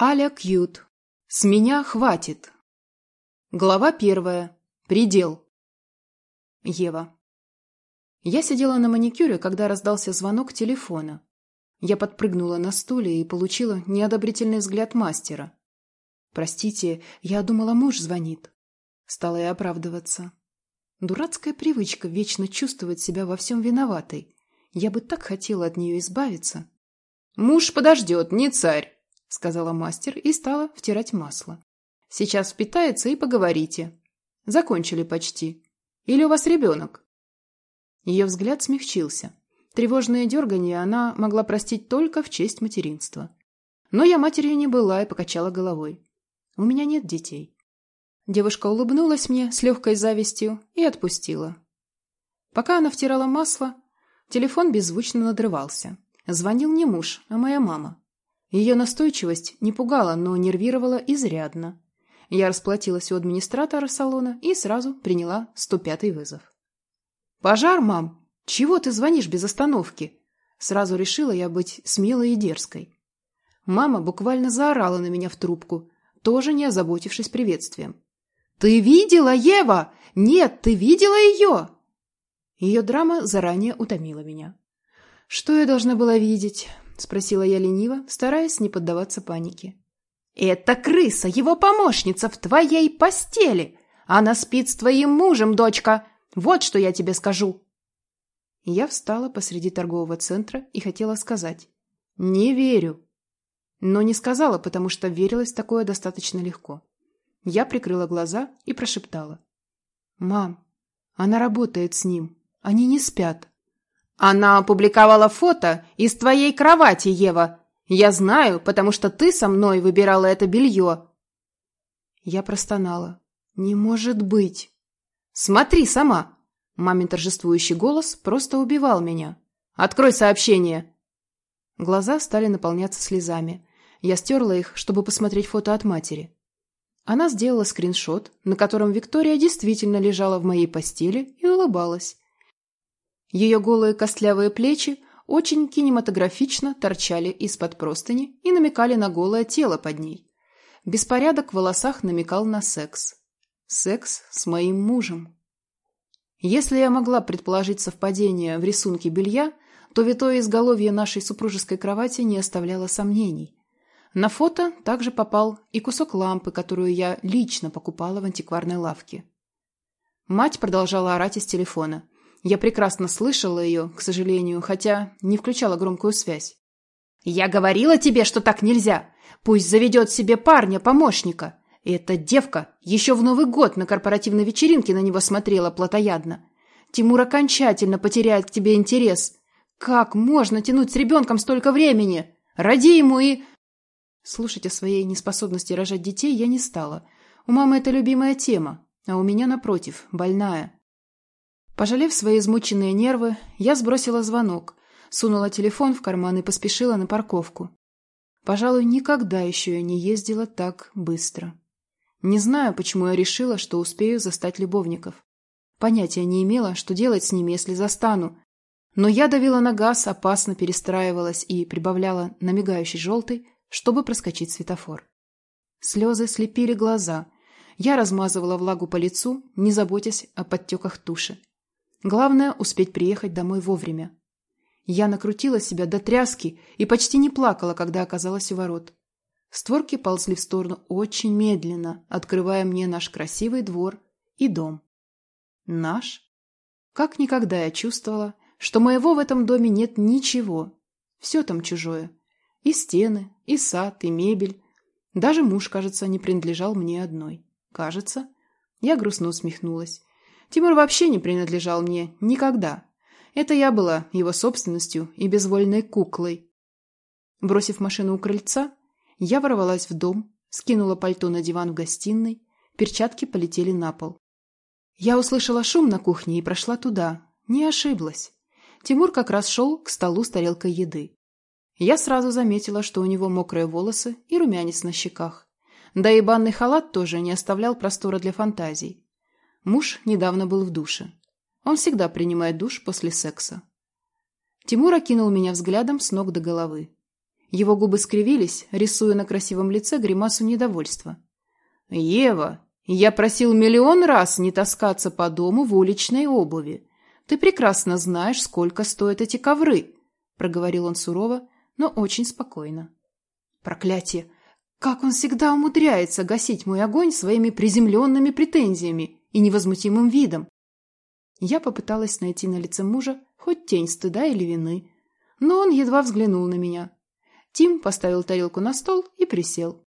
Аля Кьют. С меня хватит. Глава первая. Предел. Ева. Я сидела на маникюре, когда раздался звонок телефона. Я подпрыгнула на стуле и получила неодобрительный взгляд мастера. «Простите, я думала, муж звонит». Стала я оправдываться. Дурацкая привычка вечно чувствовать себя во всем виноватой. Я бы так хотела от нее избавиться. «Муж подождет, не царь!» — сказала мастер и стала втирать масло. «Сейчас впитается и поговорите. Закончили почти. Или у вас ребенок?» Ее взгляд смягчился. Тревожные дергания она могла простить только в честь материнства. Но я матерью не была и покачала головой. «У меня нет детей». Девушка улыбнулась мне с легкой завистью и отпустила. Пока она втирала масло, телефон беззвучно надрывался. Звонил не муж, а моя мама. Ее настойчивость не пугала, но нервировала изрядно. Я расплатилась у администратора салона и сразу приняла 105-й вызов. «Пожар, мам! Чего ты звонишь без остановки?» Сразу решила я быть смелой и дерзкой. Мама буквально заорала на меня в трубку, тоже не озаботившись приветствием. «Ты видела, Ева? Нет, ты видела ее?» Ее драма заранее утомила меня. Что я должна была видеть? — спросила я лениво, стараясь не поддаваться панике. «Это крыса, его помощница в твоей постели! Она спит с твоим мужем, дочка! Вот что я тебе скажу!» Я встала посреди торгового центра и хотела сказать «Не верю». Но не сказала, потому что верилось такое достаточно легко. Я прикрыла глаза и прошептала. «Мам, она работает с ним. Они не спят». Она опубликовала фото из твоей кровати, Ева. Я знаю, потому что ты со мной выбирала это белье. Я простонала. Не может быть. Смотри сама. Мамин торжествующий голос просто убивал меня. Открой сообщение. Глаза стали наполняться слезами. Я стерла их, чтобы посмотреть фото от матери. Она сделала скриншот, на котором Виктория действительно лежала в моей постели и улыбалась. Ее голые костлявые плечи очень кинематографично торчали из-под простыни и намекали на голое тело под ней. Беспорядок в волосах намекал на секс. Секс с моим мужем. Если я могла предположить совпадение в рисунке белья, то витое изголовье нашей супружеской кровати не оставляло сомнений. На фото также попал и кусок лампы, которую я лично покупала в антикварной лавке. Мать продолжала орать из телефона – я прекрасно слышала ее, к сожалению, хотя не включала громкую связь. «Я говорила тебе, что так нельзя! Пусть заведет себе парня-помощника!» Эта девка еще в Новый год на корпоративной вечеринке на него смотрела плотоядно. Тимур окончательно потеряет к тебе интерес. Как можно тянуть с ребенком столько времени? Роди ему и... Слушать о своей неспособности рожать детей я не стала. У мамы это любимая тема, а у меня, напротив, больная. Пожалев свои измученные нервы, я сбросила звонок, сунула телефон в карман и поспешила на парковку. Пожалуй, никогда еще я не ездила так быстро. Не знаю, почему я решила, что успею застать любовников. Понятия не имела, что делать с ними, если застану. Но я давила на газ, опасно перестраивалась и прибавляла на мигающий желтый, чтобы проскочить светофор. Слезы слепили глаза. Я размазывала влагу по лицу, не заботясь о подтеках туши. Главное – успеть приехать домой вовремя. Я накрутила себя до тряски и почти не плакала, когда оказалась у ворот. Створки ползли в сторону очень медленно, открывая мне наш красивый двор и дом. Наш? Как никогда я чувствовала, что моего в этом доме нет ничего. Все там чужое. И стены, и сад, и мебель. Даже муж, кажется, не принадлежал мне одной. Кажется. Я грустно усмехнулась. Тимур вообще не принадлежал мне никогда. Это я была его собственностью и безвольной куклой. Бросив машину у крыльца, я ворвалась в дом, скинула пальто на диван в гостиной, перчатки полетели на пол. Я услышала шум на кухне и прошла туда. Не ошиблась. Тимур как раз шел к столу с тарелкой еды. Я сразу заметила, что у него мокрые волосы и румянец на щеках. Да и банный халат тоже не оставлял простора для фантазий. Муж недавно был в душе. Он всегда принимает душ после секса. Тимур окинул меня взглядом с ног до головы. Его губы скривились, рисуя на красивом лице гримасу недовольства. «Ева, я просил миллион раз не таскаться по дому в уличной обуви. Ты прекрасно знаешь, сколько стоят эти ковры», — проговорил он сурово, но очень спокойно. «Проклятие! Как он всегда умудряется гасить мой огонь своими приземленными претензиями и невозмутимым видом!» Я попыталась найти на лице мужа хоть тень стыда или вины, но он едва взглянул на меня. Тим поставил тарелку на стол и присел.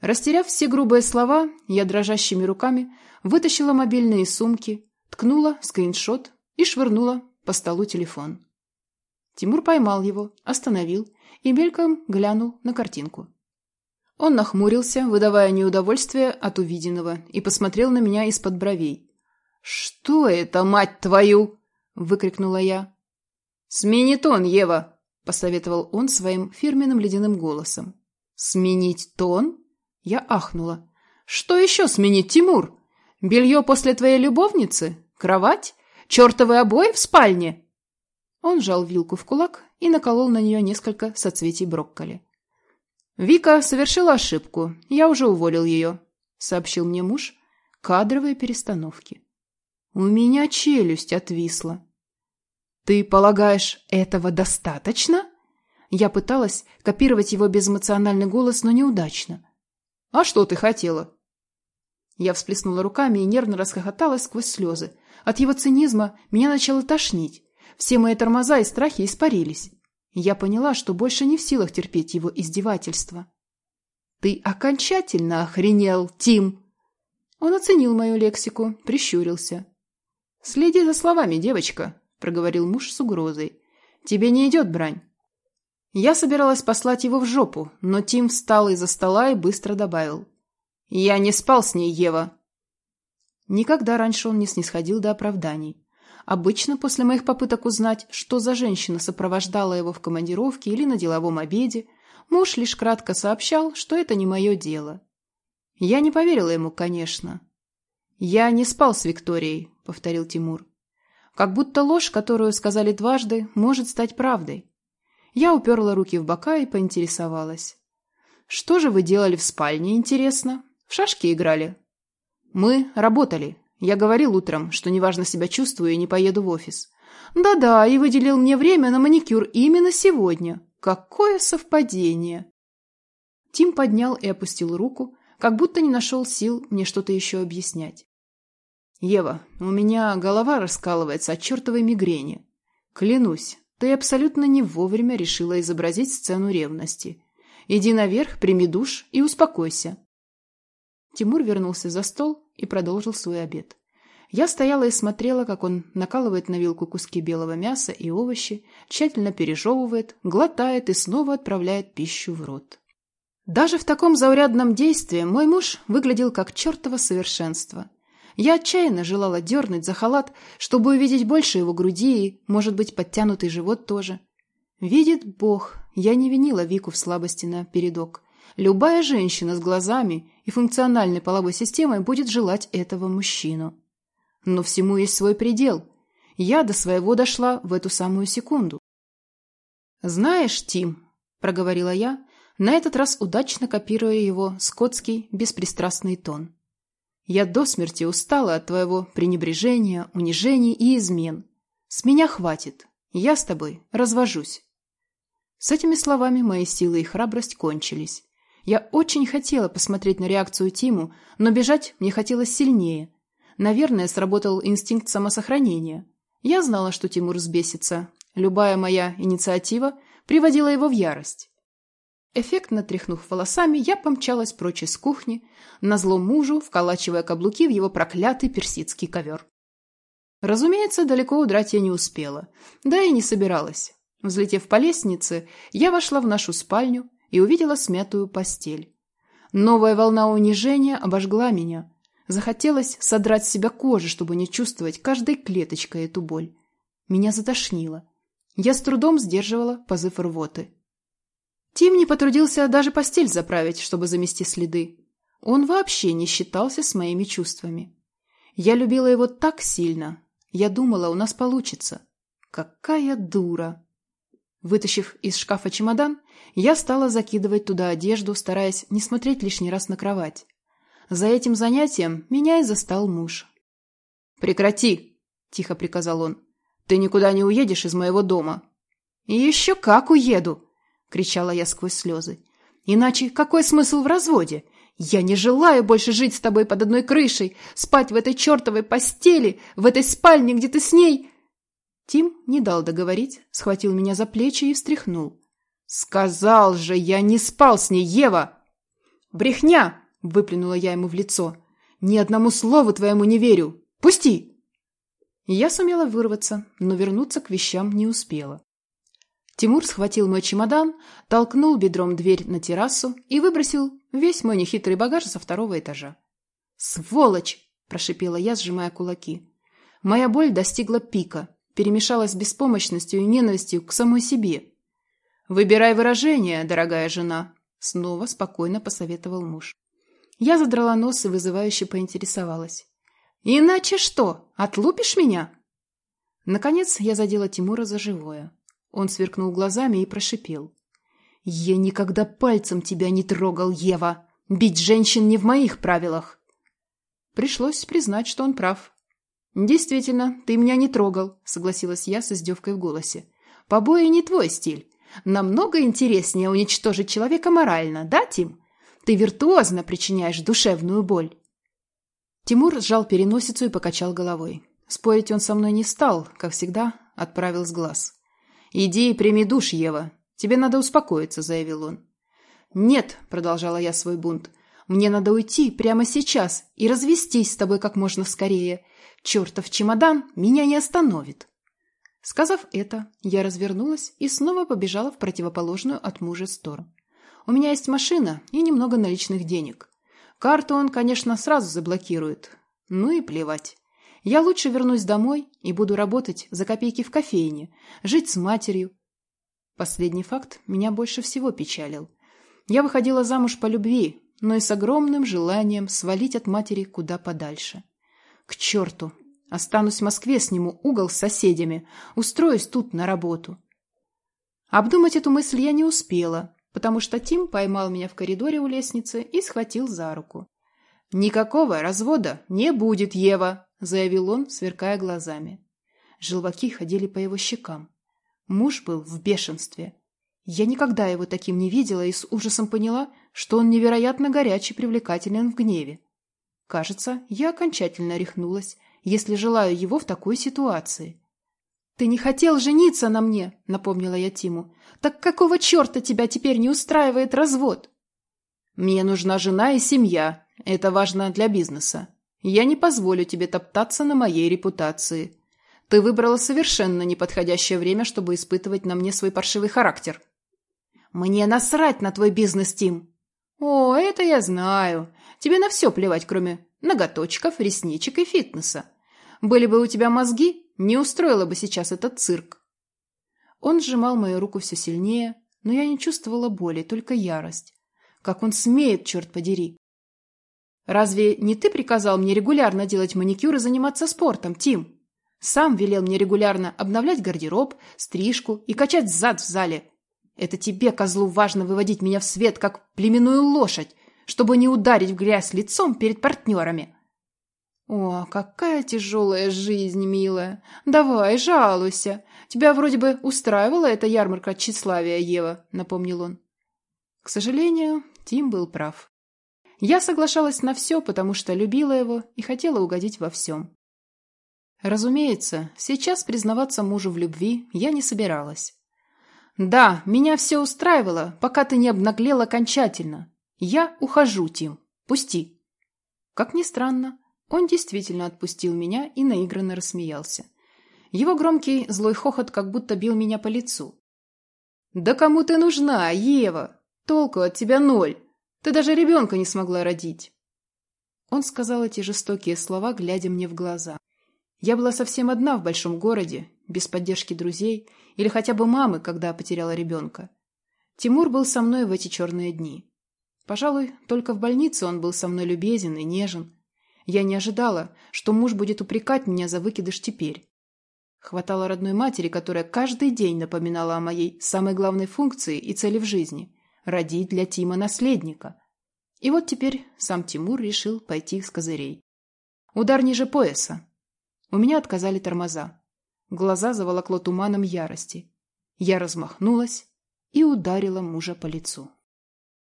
Растеряв все грубые слова, я дрожащими руками вытащила мобильные сумки, ткнула скриншот и швырнула по столу телефон. Тимур поймал его, остановил и мельком глянул на картинку. Он нахмурился, выдавая неудовольствие от увиденного, и посмотрел на меня из-под бровей. «Что это, мать твою?» — выкрикнула я. «Смени тон, Ева!» — посоветовал он своим фирменным ледяным голосом. «Сменить тон?» Я ахнула. «Что еще сменить, Тимур? Белье после твоей любовницы? Кровать? Чертовы обои в спальне?» Он сжал вилку в кулак и наколол на нее несколько соцветий брокколи. «Вика совершила ошибку. Я уже уволил ее», — сообщил мне муж. «Кадровые перестановки». У меня челюсть отвисла. «Ты полагаешь, этого достаточно?» Я пыталась копировать его безэмоциональный голос, но неудачно. «А что ты хотела?» Я всплеснула руками и нервно расхохоталась сквозь слезы. От его цинизма меня начало тошнить. Все мои тормоза и страхи испарились. Я поняла, что больше не в силах терпеть его издевательства. «Ты окончательно охренел, Тим!» Он оценил мою лексику, прищурился. «Следи за словами, девочка», — проговорил муж с угрозой. «Тебе не идет брань. Я собиралась послать его в жопу, но Тим встал из-за стола и быстро добавил. «Я не спал с ней, Ева». Никогда раньше он не снисходил до оправданий. Обычно после моих попыток узнать, что за женщина сопровождала его в командировке или на деловом обеде, муж лишь кратко сообщал, что это не мое дело. Я не поверила ему, конечно. «Я не спал с Викторией», — повторил Тимур. «Как будто ложь, которую сказали дважды, может стать правдой. Я уперла руки в бока и поинтересовалась. «Что же вы делали в спальне, интересно? В шашки играли?» «Мы работали. Я говорил утром, что неважно себя чувствую и не поеду в офис. Да-да, и выделил мне время на маникюр именно сегодня. Какое совпадение!» Тим поднял и опустил руку, как будто не нашел сил мне что-то еще объяснять. «Ева, у меня голова раскалывается от чертовой мигрени. Клянусь, ты абсолютно не вовремя решила изобразить сцену ревности. Иди наверх, прими душ и успокойся. Тимур вернулся за стол и продолжил свой обед. Я стояла и смотрела, как он накалывает на вилку куски белого мяса и овощи, тщательно пережевывает, глотает и снова отправляет пищу в рот. Даже в таком заурядном действии мой муж выглядел как чертово совершенство – я отчаянно желала дернуть за халат, чтобы увидеть больше его груди и, может быть, подтянутый живот тоже. Видит Бог, я не винила Вику в слабости на передок. Любая женщина с глазами и функциональной половой системой будет желать этого мужчину. Но всему есть свой предел. Я до своего дошла в эту самую секунду. «Знаешь, Тим», — проговорила я, на этот раз удачно копируя его скотский беспристрастный тон. Я до смерти устала от твоего пренебрежения, унижений и измен. С меня хватит. Я с тобой развожусь. С этими словами мои силы и храбрость кончились. Я очень хотела посмотреть на реакцию Тиму, но бежать мне хотелось сильнее. Наверное, сработал инстинкт самосохранения. Я знала, что Тимур взбесится. Любая моя инициатива приводила его в ярость. Эффектно тряхнув волосами, я помчалась прочь из кухни, назло мужу, вколачивая каблуки в его проклятый персидский ковер. Разумеется, далеко удрать я не успела, да и не собиралась. Взлетев по лестнице, я вошла в нашу спальню и увидела смятую постель. Новая волна унижения обожгла меня. Захотелось содрать с себя кожу, чтобы не чувствовать каждой клеточкой эту боль. Меня затошнило. Я с трудом сдерживала позыв рвоты. Тим не потрудился даже постель заправить, чтобы замести следы. Он вообще не считался с моими чувствами. Я любила его так сильно. Я думала, у нас получится. Какая дура! Вытащив из шкафа чемодан, я стала закидывать туда одежду, стараясь не смотреть лишний раз на кровать. За этим занятием меня и застал муж. «Прекрати!» – тихо приказал он. «Ты никуда не уедешь из моего дома». «И еще как уеду!» – кричала я сквозь слезы. «Иначе какой смысл в разводе? Я не желаю больше жить с тобой под одной крышей, спать в этой чертовой постели, в этой спальне, где ты с ней...» Тим не дал договорить, схватил меня за плечи и встряхнул. «Сказал же, я не спал с ней, Ева!» «Брехня!» — выплюнула я ему в лицо. «Ни одному слову твоему не верю! Пусти!» Я сумела вырваться, но вернуться к вещам не успела. Тимур схватил мой чемодан, толкнул бедром дверь на террасу и выбросил весь мой нехитрый багаж со второго этажа. «Сволочь!» – прошипела я, сжимая кулаки. Моя боль достигла пика, перемешалась с беспомощностью и ненавистью к самой себе. «Выбирай выражение, дорогая жена», – снова спокойно посоветовал муж. Я задрала нос и вызывающе поинтересовалась. «Иначе что, отлупишь меня?» Наконец я задела Тимура за живое. Он сверкнул глазами и прошипел. «Я никогда пальцем тебя не трогал, Ева! Бить женщин не в моих правилах!» Пришлось признать, что он прав. «Действительно, ты меня не трогал», — согласилась я с издевкой в голосе. «Побои не твой стиль. Намного интереснее уничтожить человека морально, да, Тим? Ты виртуозно причиняешь душевную боль». Тимур сжал переносицу и покачал головой. Спорить он со мной не стал, как всегда, отправил с глаз. «Иди и прими душ, Ева. Тебе надо успокоиться», — заявил он. «Нет», — продолжала я свой бунт, — «мне надо уйти прямо сейчас и развестись с тобой как можно скорее. Чертов чемодан меня не остановит». Сказав это, я развернулась и снова побежала в противоположную от мужа сторону. У меня есть машина и немного наличных денег. Карту он, конечно, сразу заблокирует. Ну и плевать. Я лучше вернусь домой и буду работать за копейки в кофейне, жить с матерью. Последний факт меня больше всего печалил. Я выходила замуж по любви, но и с огромным желанием свалить от матери куда подальше. К черту! Останусь в Москве, сниму угол с соседями, устроюсь тут на работу. Обдумать эту мысль я не успела, потому что Тим поймал меня в коридоре у лестницы и схватил за руку. «Никакого развода не будет, Ева!» заявил он, сверкая глазами. Желваки ходили по его щекам. Муж был в бешенстве. Я никогда его таким не видела и с ужасом поняла, что он невероятно горячий, привлекателен в гневе. Кажется, я окончательно рехнулась, если желаю его в такой ситуации. «Ты не хотел жениться на мне», — напомнила я Тиму. «Так какого черта тебя теперь не устраивает развод?» «Мне нужна жена и семья. Это важно для бизнеса. Я не позволю тебе топтаться на моей репутации. Ты выбрала совершенно неподходящее время, чтобы испытывать на мне свой паршивый характер. Мне насрать на твой бизнес, Тим. О, это я знаю. Тебе на все плевать, кроме ноготочков, ресничек и фитнеса. Были бы у тебя мозги, не устроила бы сейчас этот цирк. Он сжимал мою руку все сильнее, но я не чувствовала боли, только ярость. Как он смеет, черт подери. Разве не ты приказал мне регулярно делать маникюр и заниматься спортом, Тим? Сам велел мне регулярно обновлять гардероб, стрижку и качать зад в зале. Это тебе, козлу, важно выводить меня в свет, как племенную лошадь, чтобы не ударить в грязь лицом перед партнерами. О, какая тяжелая жизнь, милая. Давай, жалуйся. Тебя вроде бы устраивала эта ярмарка тщеславия, Ева, напомнил он. К сожалению, Тим был прав. Я соглашалась на все, потому что любила его и хотела угодить во всем. Разумеется, сейчас признаваться мужу в любви я не собиралась. «Да, меня все устраивало, пока ты не обнаглел окончательно. Я ухожу, Тим. Пусти». Как ни странно, он действительно отпустил меня и наигранно рассмеялся. Его громкий злой хохот как будто бил меня по лицу. «Да кому ты нужна, Ева? Толку от тебя ноль. Ты даже ребенка не смогла родить. Он сказал эти жестокие слова, глядя мне в глаза. Я была совсем одна в большом городе, без поддержки друзей или хотя бы мамы, когда потеряла ребенка. Тимур был со мной в эти черные дни. Пожалуй, только в больнице он был со мной любезен и нежен. Я не ожидала, что муж будет упрекать меня за выкидыш теперь. Хватало родной матери, которая каждый день напоминала о моей самой главной функции и цели в жизни – родить для Тима наследника. И вот теперь сам Тимур решил пойти с козырей. Удар ниже пояса. У меня отказали тормоза. Глаза заволокло туманом ярости. Я размахнулась и ударила мужа по лицу.